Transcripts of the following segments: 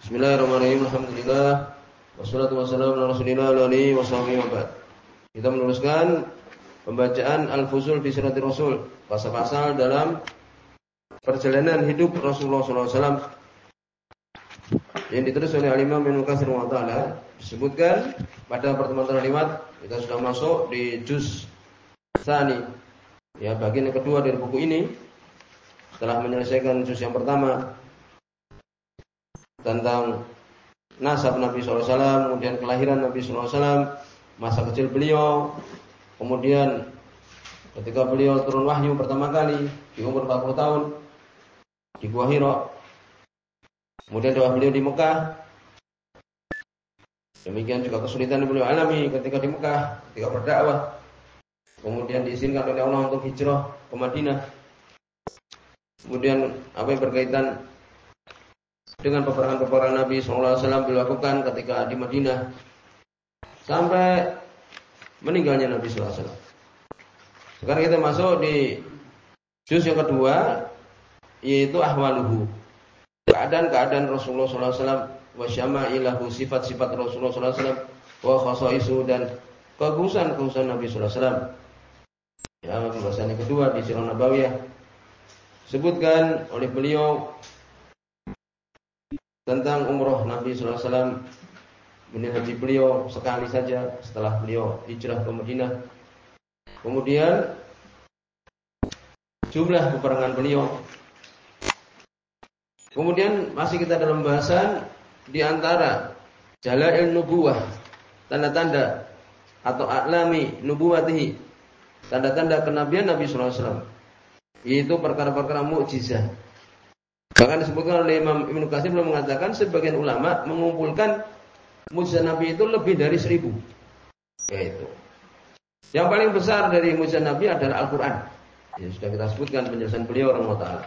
Bismillahirrahmanirrahim. Alhamdulillah. Wassalatu wassalamu ala Rasulillah wa alihi washabihi wa Kita meneruskan pembacaan Al-Fusul fi Siratir Rasul, pasal-pasal dalam perjalanan hidup Rasulullah SAW yang ditulis oleh Al-Imam Ibnu Katsir wa taala. Disebutkan pada pertemuan terlewat kita sudah masuk di juz tsani. Ya bagian yang kedua dari buku ini. Setelah menyelesaikan juz yang pertama tentang nasab Nabi SAW, kemudian kelahiran Nabi SAW, masa kecil beliau, kemudian ketika beliau turun wahyu pertama kali di umur 40 tahun di Gua Hiro, kemudian doa beliau di Mekah, demikian juga kesulitan beliau alami ketika di Mekah, ketika berdakwah, kemudian diizinkan oleh Allah untuk hijrah ke Madinah, kemudian apa yang berkaitan dengan peperangan-peperangan Nabi SAW dilakukan ketika di Madinah sampai meninggalnya Nabi SAW. Sekarang kita masuk di juz yang kedua yaitu ahwaluhu. Keadaan-keadaan Rasulullah SAW wa syama'ilahu sifat-sifat Rasulullah SAW wa khasaisu dan kegusan-kegusan Nabi SAW. Ya, pembahasan yang kedua di Sirah Nabawiyah sebutkan oleh beliau tentang umroh Nabi Alaihi Wasallam haji beliau sekali saja setelah beliau hijrah ke Madinah. Kemudian jumlah peperangan beliau. Kemudian masih kita dalam bahasan di antara jalail nubuwah, tanda-tanda atau alami nubuwatihi, tanda-tanda kenabian Nabi sallallahu alaihi wasallam. Itu perkara-perkara mukjizat Bahkan disebutkan oleh Imam Ibnu Katsir belum mengatakan sebagian ulama mengumpulkan mujizat Nabi itu lebih dari seribu. Yaitu. Yang paling besar dari mujizat Nabi adalah Al-Quran. Ya, sudah kita sebutkan penjelasan beliau orang Taala.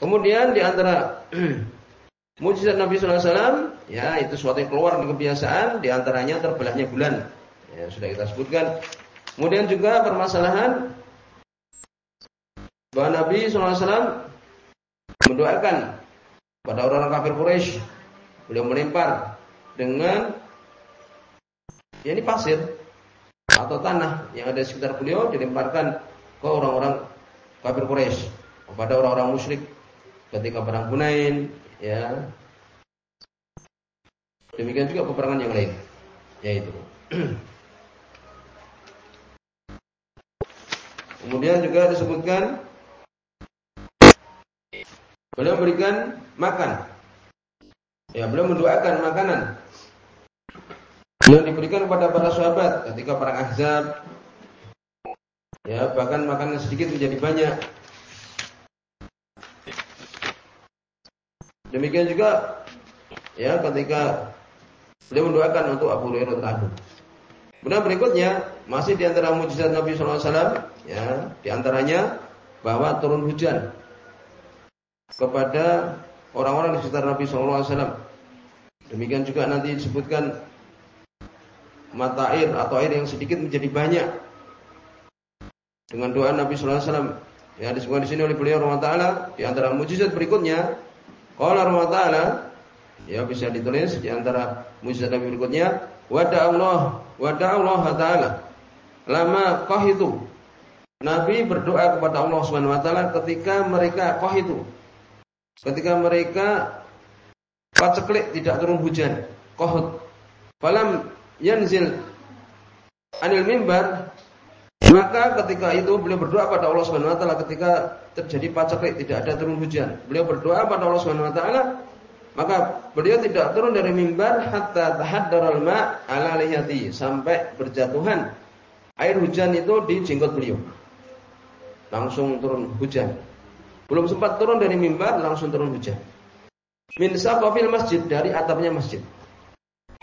Kemudian di antara mujizat Nabi SAW, ya itu suatu yang keluar dari kebiasaan, di antaranya terbelahnya bulan. Ya, sudah kita sebutkan. Kemudian juga permasalahan bahwa Nabi SAW mendoakan pada orang-orang kafir Quraisy. Beliau melempar dengan ya ini pasir atau tanah yang ada di sekitar beliau dilemparkan ke orang-orang kafir Quraisy, kepada orang-orang musyrik ketika perang Hunain, ya. Demikian juga peperangan yang lain, yaitu Kemudian juga disebutkan Beliau berikan makan. Ya, beliau mendoakan makanan yang diberikan kepada para sahabat ketika perang Ahzab. Ya, bahkan makanan sedikit menjadi banyak. Demikian juga ya ketika beliau mendoakan untuk Abu Hurairah radhiyallahu Kemudian berikutnya masih di antara mujizat Nabi SAW, ya, di antaranya bahwa turun hujan kepada orang-orang di sekitar Nabi SAW. Demikian juga nanti disebutkan mata air atau air yang sedikit menjadi banyak dengan doa Nabi SAW. Ya disebutkan di sini oleh beliau Allah Taala di antara mujizat berikutnya. Kalau Allah Taala ya bisa ditulis di antara mujizat Nabi berikutnya. Wada Allah, wada Allah Taala. Lama kah itu Nabi berdoa kepada Allah Subhanahu Wa Taala ketika mereka kah itu ketika mereka paceklik tidak turun hujan, kohut. Falam yanzil anil mimbar maka ketika itu beliau berdoa pada Allah Subhanahu wa taala ketika terjadi paceklik tidak ada turun hujan. Beliau berdoa pada Allah Subhanahu wa taala maka beliau tidak turun dari mimbar hatta tahaddaral ma ala lihati sampai berjatuhan air hujan itu di jenggot beliau. Langsung turun hujan. Belum sempat turun dari mimbar langsung turun hujan. Min saqafil masjid dari atapnya masjid.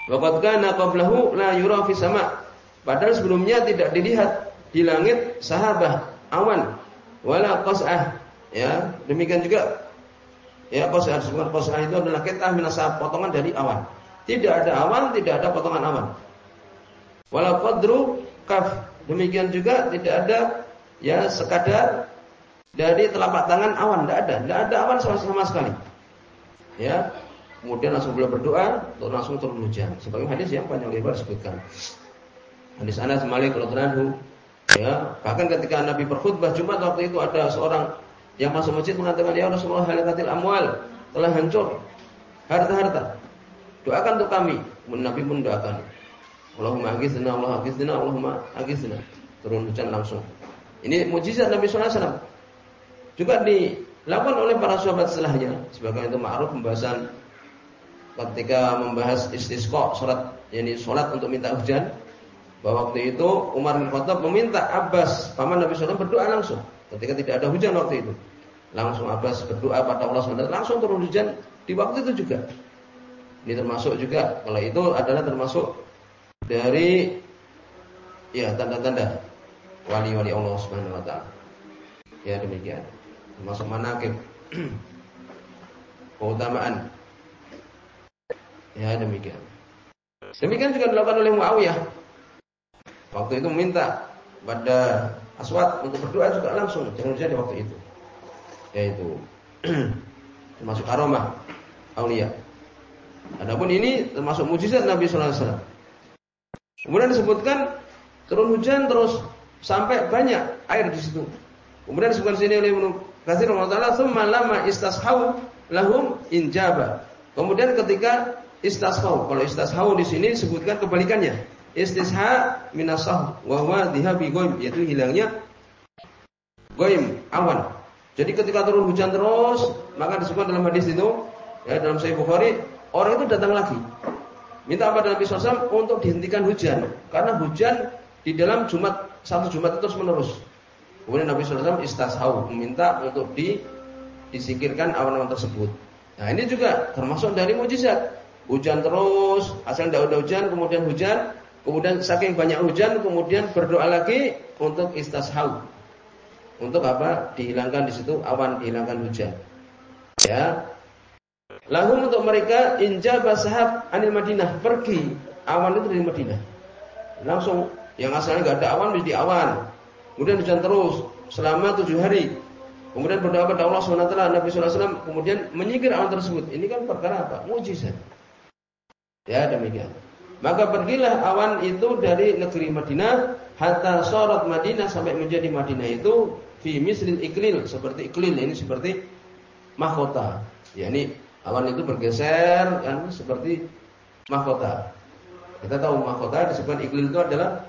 Waqad kana qablahu la yura fi sama. Padahal sebelumnya tidak dilihat di langit sahabah awan wala qas'ah. Ya, demikian juga ya qas'ah sebenarnya qas'ah itu adalah kita minasab potongan dari awan. Tidak ada awan, tidak ada potongan awan. Wala qadru kaf. Demikian juga tidak ada ya sekadar dari telapak tangan awan tidak ada, tidak ada awan sama, sama sekali. Ya, kemudian langsung beliau berdoa, langsung turun hujan. Sebagai hadis yang panjang lebar disebutkan. Hadis Anas Malik radhiyallahu ya, bahkan ketika Nabi berkhutbah Jumat waktu itu ada seorang yang masuk masjid mengatakan ya Rasulullah halakatil amwal telah hancur harta-harta. Doakan untuk kami. Nabi pun doakan. Allahumma agizna, Allah agizna, Allahumma agizna. Turun hujan langsung. Ini mujizat Nabi SAW. Juga dilakukan oleh para sahabat setelahnya. Sebagai itu ma'ruf pembahasan ketika membahas istisqa sholat yakni sholat untuk minta hujan bahwa waktu itu Umar bin Khattab meminta Abbas paman Nabi SAW berdoa langsung ketika tidak ada hujan waktu itu langsung Abbas berdoa pada Allah SWT langsung turun hujan di waktu itu juga ini termasuk juga kalau itu adalah termasuk dari ya tanda-tanda wali-wali Allah Subhanahu wa taala. Ya demikian. Termasuk manakib keutamaan. Ya demikian. Demikian juga dilakukan oleh Muawiyah. Waktu itu minta pada Aswad untuk berdoa juga langsung jangan jadi waktu itu. Yaitu termasuk aroma aulia. Adapun ini termasuk mujizat Nabi sallallahu alaihi wasallam. Kemudian disebutkan turun hujan terus sampai banyak air di situ. Kemudian disebutkan sini oleh Ibnu Katsir rahimahullah "Tsumma lama istashau lahum injaba." Kemudian ketika istashau, kalau istashau di sini disebutkan kebalikannya. Istisha minasah wa huwa dhihabi ghaib, yaitu hilangnya goim awan. Jadi ketika turun hujan terus, maka disebutkan dalam hadis itu ya dalam Sahih Bukhari, orang itu datang lagi minta kepada Nabi SAW untuk dihentikan hujan karena hujan di dalam Jumat satu Jumat itu terus menerus. Kemudian Nabi SAW istashau meminta untuk di, disingkirkan awan-awan tersebut. Nah ini juga termasuk dari mujizat. Hujan terus, asal tidak ada hujan, kemudian hujan, kemudian saking banyak hujan, kemudian berdoa lagi untuk istashau. Untuk apa? Dihilangkan di situ awan, dihilangkan hujan. Ya, Lalu untuk mereka injaba sahab anil Madinah pergi awan itu dari Madinah. Langsung yang asalnya nggak ada awan menjadi awan. Kemudian hujan terus selama tujuh hari. Kemudian berdoa kepada Allah SWT Nabi SAW kemudian menyingkir awan tersebut. Ini kan perkara apa? Mujizat. Ya demikian. Maka pergilah awan itu dari negeri Madinah hatta sorot Madinah sampai menjadi Madinah itu fi misrin iklil seperti iklil ini seperti mahkota. Ya ini Awan itu bergeser kan seperti mahkota. Kita tahu mahkota disebut iklil itu adalah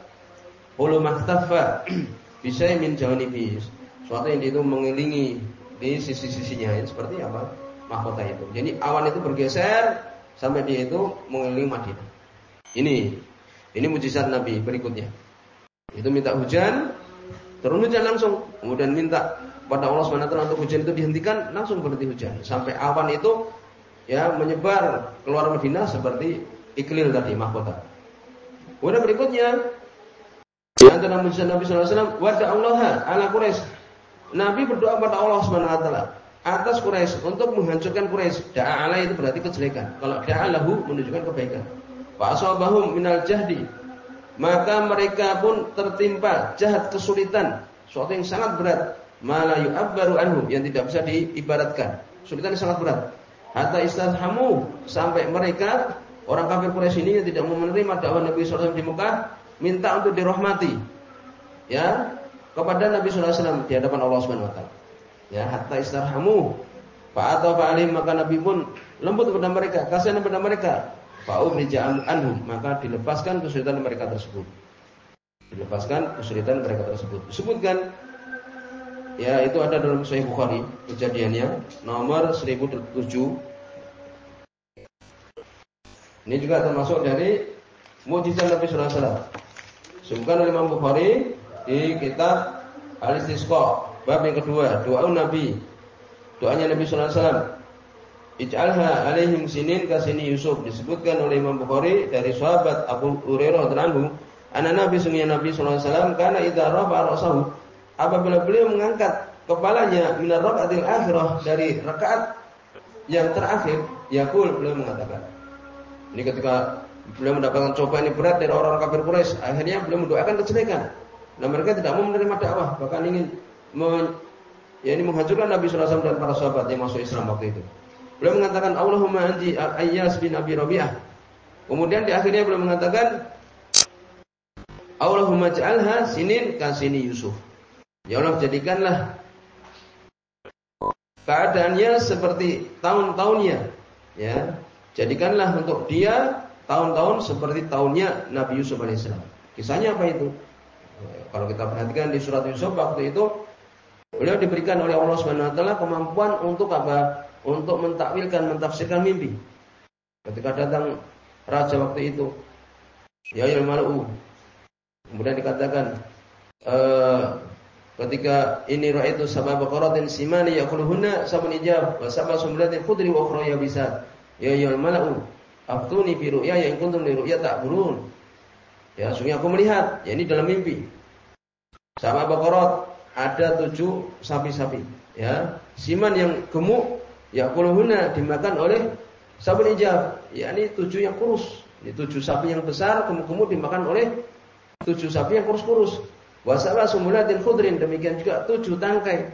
hulu mahtafa bisa min bis. Suatu yang itu mengelilingi di sisi-sisinya ini seperti apa? Mahkota itu. Jadi awan itu bergeser sampai dia itu mengelilingi Madinah. Ini ini mujizat Nabi berikutnya. Itu minta hujan, turun hujan langsung. Kemudian minta pada Allah SWT untuk hujan itu dihentikan, langsung berhenti hujan. Sampai awan itu ya menyebar keluar Madinah seperti iklil tadi mahkota. Kemudian berikutnya antara mujizat Nabi SAW, wada Allah ala Quraisy. Nabi berdoa kepada Allah Subhanahu Wa Taala atas Quraisy untuk menghancurkan Quraisy. Da'a ala itu berarti kejelekan. Kalau da'a lahu menunjukkan kebaikan. Fa asabahum minal jahdi. Maka mereka pun tertimpa jahat kesulitan, suatu yang sangat berat. Mala yu'abbaru anhu yang tidak bisa diibaratkan. Kesulitan yang sangat berat. Hatta istazhamu sampai mereka orang kafir Quraisy ini yang tidak mau menerima dakwah Nabi SAW di Mekah minta untuk dirahmati. Ya, kepada Nabi SAW di hadapan Allah Subhanahu wa taala. Ya, hatta istazhamu Pak atau Pak Alim maka Nabi pun lembut kepada mereka, kasihan kepada mereka. Fa'ubrija anhum maka dilepaskan kesulitan mereka tersebut. Dilepaskan kesulitan mereka tersebut. Disebutkan Ya, itu ada dalam Sahih Bukhari kejadiannya nomor 1007. Ini juga termasuk dari mujizat Nabi sallallahu alaihi wasallam. Sebutkan oleh Imam Bukhari di kitab Al-Istisqa bab yang kedua, doa Nabi. Doanya Nabi sallallahu alaihi wasallam. Ij'alha alaihim sinin kasini Yusuf disebutkan oleh Imam Bukhari dari sahabat Abu Hurairah radhiyallahu anhu, Nabi sungguh Nabi sallallahu alaihi wasallam karena idza rafa'a ra'sahu apabila beliau mengangkat kepalanya minar rakaatil akhirah dari rakaat yang terakhir, yakul beliau mengatakan. Ini ketika beliau mendapatkan cobaan ini berat dari orang-orang kafir Quraisy, akhirnya beliau mendoakan kejelekan. Nah mereka tidak mau menerima dakwah, bahkan ingin men, ya ini menghancurkan Nabi SAW dan para sahabat yang masuk Islam waktu itu. beliau mengatakan Allahumma anti Ayyas bin Abi Rabi'ah. Kemudian di akhirnya beliau mengatakan Allahumma ja'alha sinin kasini Yusuf. Ya Allah jadikanlah keadaannya seperti tahun-tahunnya ya. Jadikanlah untuk dia tahun-tahun seperti tahunnya Nabi Yusuf alaihissalam. Kisahnya apa itu? Kalau kita perhatikan di surat Yusuf waktu itu beliau diberikan oleh Allah Subhanahu wa taala kemampuan untuk apa? Untuk mentakwilkan, mentafsirkan mimpi. Ketika datang raja waktu itu, ya malu. Kemudian dikatakan e, ketika ini itu sabab qaratin simani yaquluhunna sabun ijab wa sabab sumlatin khudri wa ukhra bisa. Ya ya malu. Aftuni fi ru'ya yang kuntum li ru'ya burun. Ya, sungguh aku melihat, ya ini dalam mimpi. Sama Baqarah ada tujuh sapi-sapi. Ya, siman yang gemuk, ya kuluhuna dimakan oleh sabun ijab. Ya, ini tujuh yang kurus. Ini tujuh sapi yang besar, gemuk-gemuk dimakan oleh tujuh sapi yang kurus-kurus. Wasala sumulatin khudrin demikian juga tujuh tangkai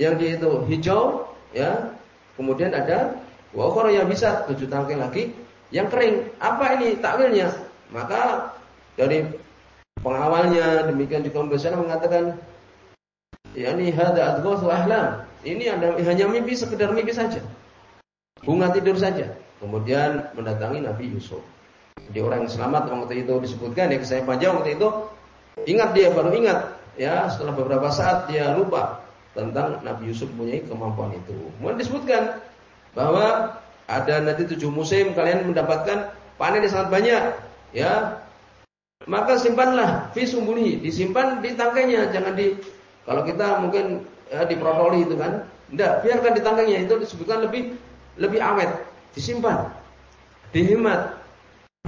yang dia itu hijau, ya. Kemudian ada wa yang bisa tujuh tangkai lagi yang kering. Apa ini takwilnya? Maka dari pengawalnya demikian juga pembesar mengatakan ya ini hada adghasu ahlam. Ini ada, hanya mimpi sekedar mimpi saja. Bunga tidur saja. Kemudian mendatangi Nabi Yusuf. Jadi orang yang selamat waktu itu disebutkan ya saya panjang waktu itu ingat dia baru ingat ya setelah beberapa saat dia lupa tentang Nabi Yusuf punya kemampuan itu. Kemudian disebutkan bahwa ada nanti tujuh musim kalian mendapatkan panen yang sangat banyak ya maka simpanlah fi disimpan di tangkainya, jangan di kalau kita mungkin ya, di protoli itu kan. Enggak, biarkan di tangkainya itu disebutkan lebih lebih awet, disimpan. Dihemat.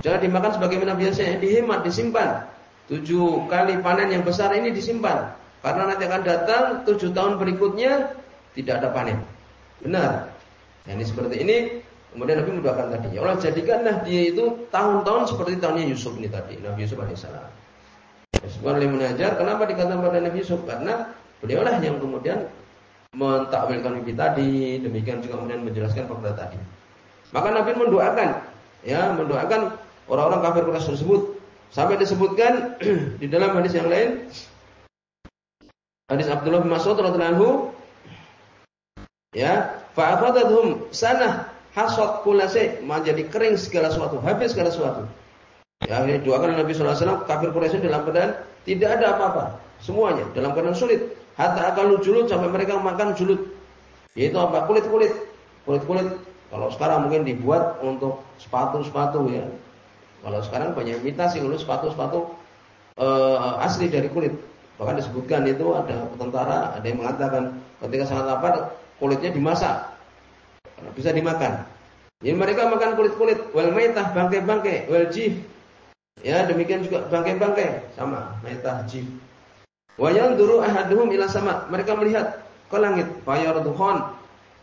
Jangan dimakan sebagaimana biasanya, dihemat, disimpan. Tujuh kali panen yang besar ini disimpan. Karena nanti akan datang tujuh tahun berikutnya tidak ada panen. Benar. Nah, ini seperti ini Kemudian Nabi mendoakan tadi, ya Allah jadikanlah dia itu tahun-tahun seperti tahunnya Yusuf ini tadi, Nabi Yusuf alaihissalam. Sebuah oleh menajar, kenapa dikatakan pada Nabi Yusuf? Karena beliaulah yang kemudian mentakwilkan mimpi tadi, demikian juga kemudian menjelaskan perkara tadi. Maka Nabi mendoakan, ya mendoakan orang-orang kafir Quraisy tersebut sampai disebutkan di dalam hadis yang lain hadis Abdullah bin Mas'ud radhiyallahu ya fa'afadathum sanah hasad kulase menjadi kering segala sesuatu, habis segala sesuatu. Ya, ini doakan Nabi sallallahu alaihi wasallam kafir Quraisy dalam keadaan tidak ada apa-apa, semuanya dalam keadaan sulit. Hatta akan julut sampai mereka makan julut. Yaitu apa? Kulit-kulit. Kulit-kulit kalau sekarang mungkin dibuat untuk sepatu-sepatu ya. Kalau sekarang banyak imitasi dulu sepatu-sepatu uh, asli dari kulit. Bahkan disebutkan itu ada tentara, ada yang mengatakan ketika sangat lapar kulitnya dimasak bisa dimakan. Jadi mereka makan kulit-kulit, wal maitah bangkai-bangkai, wal jif. Ya, demikian juga bangkai-bangkai sama maitah jif. Wa yanzuru ahaduhum ila sama. Mereka melihat ke langit, fayarduhon.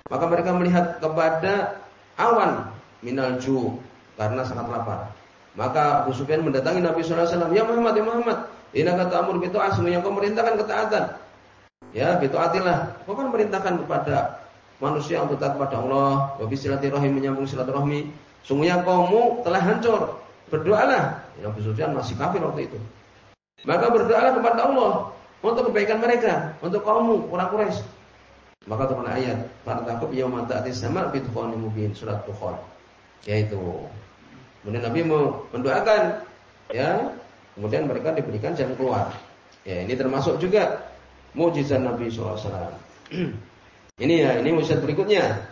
Maka mereka melihat kepada awan minal ju karena sangat lapar. Maka Abu Sufyan mendatangi Nabi wasallam, "Ya Muhammad, ya Muhammad, ini kata amur bitu asmu yang kau merintahkan ketaatan." Ya, bitu atilah. Kau kan merintahkan kepada manusia yang taat kepada Allah, wa silaturahim menyambung silaturahmi. Sungguhnya kaummu telah hancur. Berdoalah. Ya, Sufyan masih kafir waktu itu. Maka berdoalah kepada Allah untuk kebaikan mereka, untuk kaummu orang Quraisy. Maka turun ayat, "Para takut yauma ta'ti sama bi mubin" surat Dukhan. Yaitu kemudian Nabi mendoakan ya, kemudian mereka diberikan jalan keluar. Ya, ini termasuk juga mujizat Nabi wasallam. Ini ya, ini mujizat berikutnya.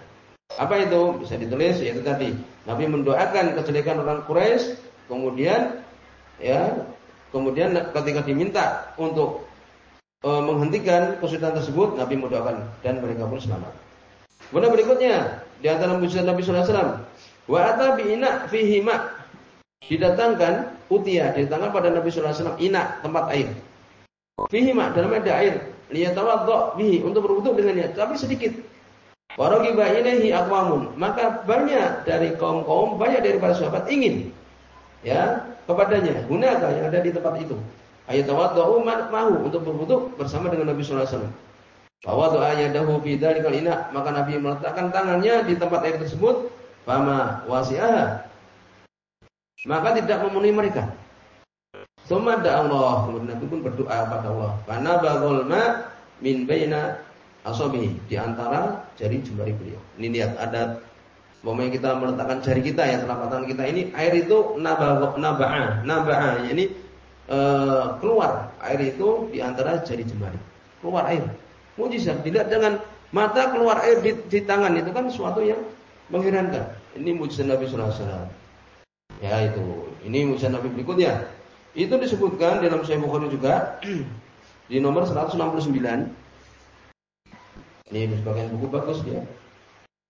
Apa itu? Bisa ditulis yaitu tadi Nabi mendoakan kejelekan orang Quraisy, kemudian ya, kemudian ketika diminta untuk e, menghentikan kesulitan tersebut, Nabi mendoakan dan mereka pun selamat. Kemudian berikutnya di antara mujizat Nabi sallallahu alaihi wasallam, wa ata bi ina fihi ma. Didatangkan utia, didatangkan pada Nabi sallallahu alaihi wasallam ina tempat air. Fihi ma dalam ada air liyatawaddo bihi untuk berwudu dengannya, tapi sedikit. Waragiba ilaihi aqwamun. Maka banyak dari kaum-kaum, banyak dari para sahabat ingin ya kepadanya gunakan yang ada di tempat itu. Ayatawaddu mahu untuk berwudu bersama dengan Nabi sallallahu alaihi wasallam. Bahwa doa yadahu fi dzalikal ina, maka Nabi meletakkan tangannya di tempat air tersebut, fama wasi'aha. Maka tidak memenuhi mereka. Suma Allah, kemudian Nabi pun berdoa kepada Allah. Karena bagul ma min baina asobi di antara jari jemari beliau. Ini lihat ada Pokoknya kita meletakkan jari kita ya telapak tangan kita ini air itu nabah nabah nabah ini e, keluar air itu di antara jari jemari. Keluar air. Mujizat dilihat dengan mata keluar air di, di tangan. Itu kan suatu yang mengherankan. Ini mujizat Nabi Sallallahu Alaihi Wasallam. Ya itu. Ini mujizat Nabi berikutnya itu disebutkan dalam Sahih Bukhari juga di nomor 169 ini sebagian buku bagus ya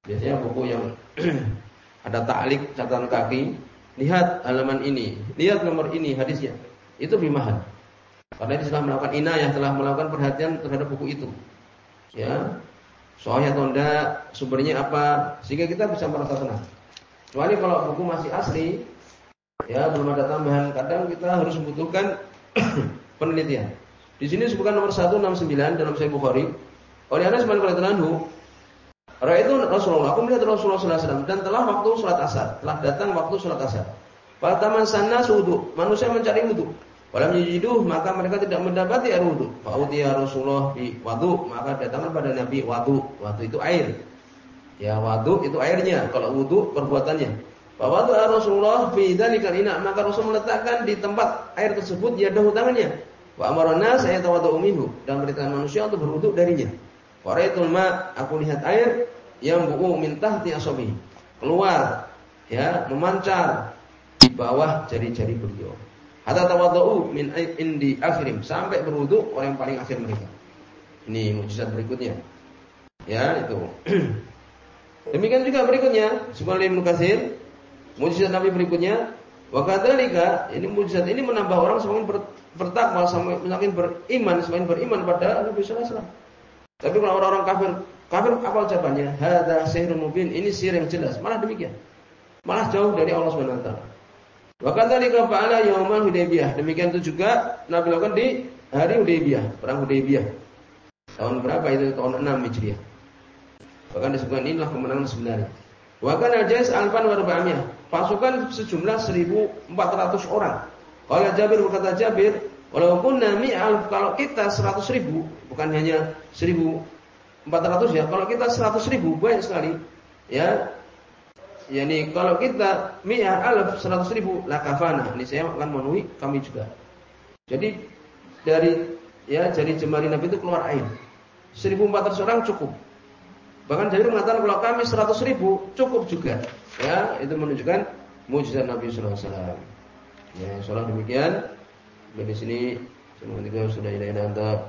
Biasanya buku yang ada ta'lik catatan kaki, lihat halaman ini, lihat nomor ini hadisnya. Itu bimahan. Karena dia telah melakukan inayah, telah melakukan perhatian terhadap buku itu. Ya. Soalnya atau enggak, sumbernya apa, sehingga kita bisa merasa tenang. Kecuali kalau buku masih asli, ya belum ada tambahan, kadang kita harus membutuhkan penelitian. Di sini disebutkan nomor 169 dalam Sahih Bukhari. Oleh Anas bin Malik itu Rasulullah, aku melihat Rasulullah SAW dan telah waktu sholat asar, telah datang waktu sholat asar. Pada taman sana sudu, manusia mencari wudhu. Pada menyiduh, maka mereka tidak mendapati air wudhu. Fa'udiyah Rasulullah di wadu, maka datang pada Nabi wadu. Wadu itu air. Ya wadu itu airnya, kalau wudhu perbuatannya. Wadu Rasulullah fi dzalikal ina, maka Rasul meletakkan di tempat air tersebut yadahu tangannya. Wa amarana saya tawadu minhu dan merintahkan manusia untuk berwudhu darinya. Waraitul ma, aku lihat air yang buku minta tahti asabi. Keluar ya, memancar di bawah jari-jari beliau. Hatta tawadhu min indi akhirim sampai berwudu orang yang paling akhir mereka. Ini mujizat berikutnya. Ya, itu. Demikian juga berikutnya, Subhanallah Ibnu Katsir, mujizat Nabi berikutnya, wa kadzalika, ini mujizat ini menambah orang semakin bertakwa semakin beriman, semakin beriman pada Nabi sallallahu alaihi wasallam. Tapi kalau orang-orang kafir, kafir apa ucapannya? Hada sihrun mubin. Ini sihir yang jelas. Malah demikian. Malah jauh dari Allah Subhanahu wa taala. Wa kadzalika fa'ala yaumal Hudaybiyah. Demikian itu juga Nabi lakukan di hari Hudaybiyah, perang Hudaybiyah. Tahun berapa itu? Tahun 6 Hijriah. Bahkan disebutkan inilah kemenangan sebenarnya. Wa kana jais alfan wa Pasukan sejumlah 1400 orang. Kalau Jabir berkata Jabir, Walaupun nami alf kalau kita 100 ribu bukan hanya 1400 ya. Kalau kita 100 ribu banyak sekali ya. Yani kalau kita mi'ah alf 100 ribu lakafana. Ini saya akan memenuhi kami juga. Jadi dari ya jadi jemari Nabi itu keluar air. 1400 orang cukup. Bahkan jadi mengatakan kalau kami 100 ribu cukup juga. Ya, itu menunjukkan mujizat Nabi sallallahu alaihi wasallam. Ya, insyaallah demikian. Sampai di sini semoga sudah ilahi anta.